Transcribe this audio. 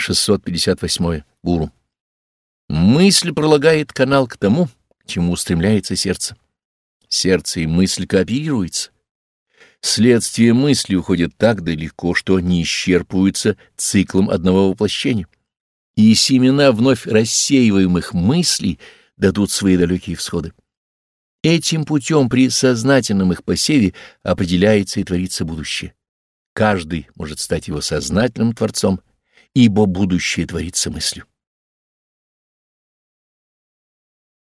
658. Гуру. Мысль пролагает канал к тому, к чему устремляется сердце. Сердце и мысль кооперируются. Следствие мысли уходит так далеко, что не исчерпываются циклом одного воплощения. И семена вновь рассеиваемых мыслей дадут свои далекие всходы. Этим путем при сознательном их посеве определяется и творится будущее. Каждый может стать его сознательным творцом, ибо будущее творится мыслью.